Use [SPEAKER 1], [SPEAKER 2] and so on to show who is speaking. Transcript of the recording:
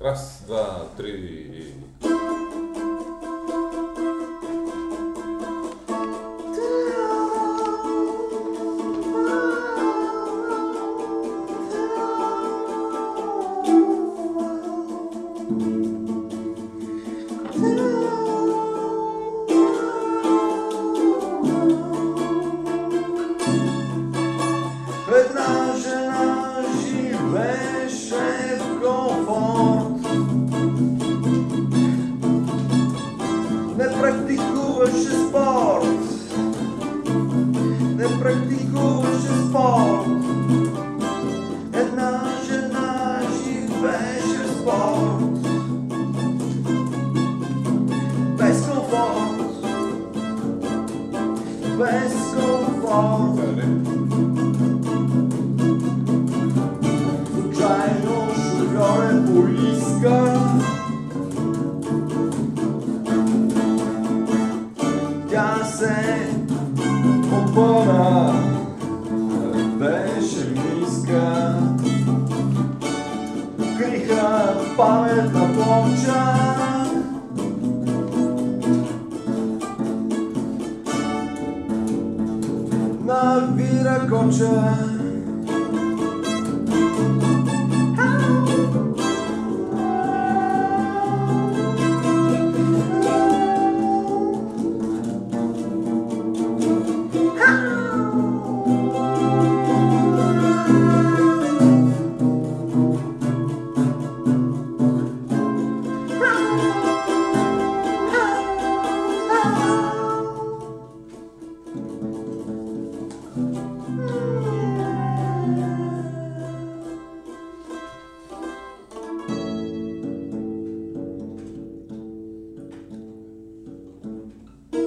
[SPEAKER 1] Раз, два, три.
[SPEAKER 2] Без комфорт. Случайно шофьорът поиска Тя се опъна Беше ниска Криха паметна плоча na wirkocze.